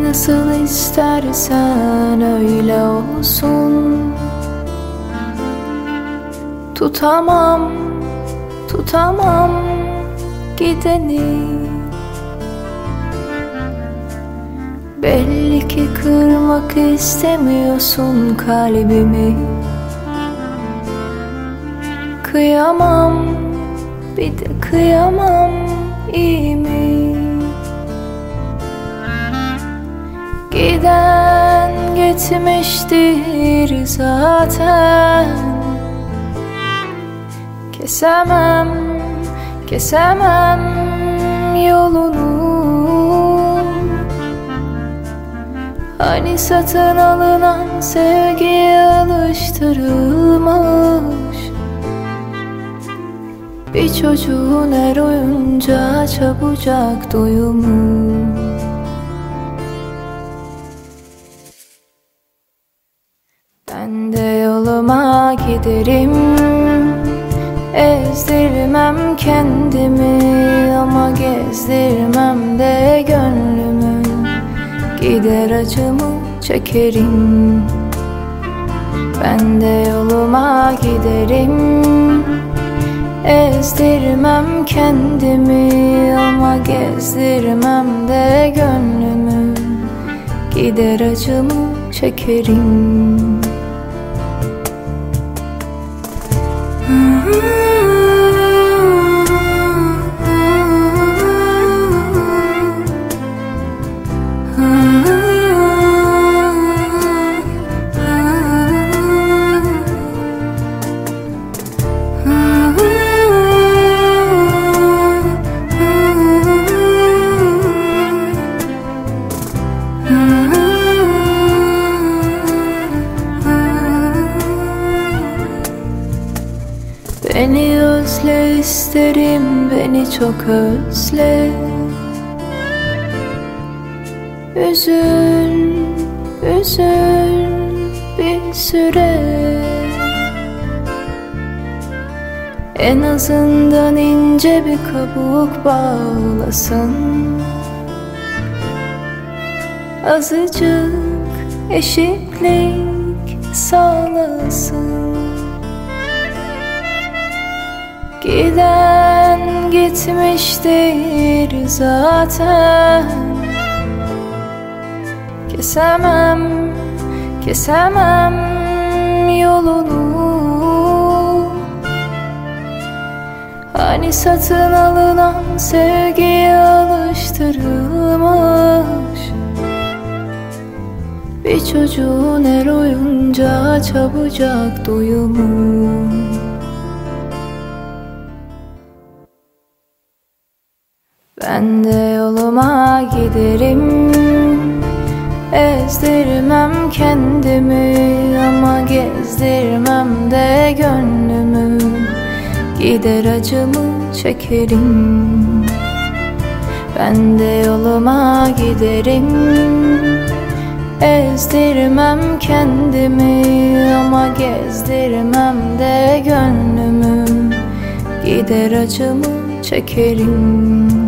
Nasıl istersen öyle olsun. Tutamam, tutamam gideni. Belli ki kırmak istemiyorsun kalbimi. Kıyamam, bir de kıyamam iyi mi? Giden gitmiştir zaten. Kesemem, kesemem yolunu. Hani satın alınan sevgiye alıştırılmış? Bir çocuğun her oyuncağı çabucak doyumu giderim Ezdirmem kendimi ama gezdirmem de gönlümü. Gider acımı çekerim. Ben de yoluma giderim. Ezdirmem kendimi ama gezdirmem de gönlümü. Gider acımı çekerim Mm-hmm. Beni özle isterim beni çok özle. Üzül, üzül bir süre. En azından ince bir kabuk bağlasın. Azıcık eşitlik sağlasın Giden gitmiştir zaten. Kesemem, kesemem yolunu. Hani satın alınan sevgiye alıştırılmış? Bir çocuğun her oyuncağı çabucak doyumu Ben de yoluma giderim. Ezdirmem kendimi ama gezdirmem de gönlümü. Gider acımı çekerim. Ben de yoluma giderim. Ezdirmem kendimi ama gezdirmem de gönlümü. Gider acımı çekerim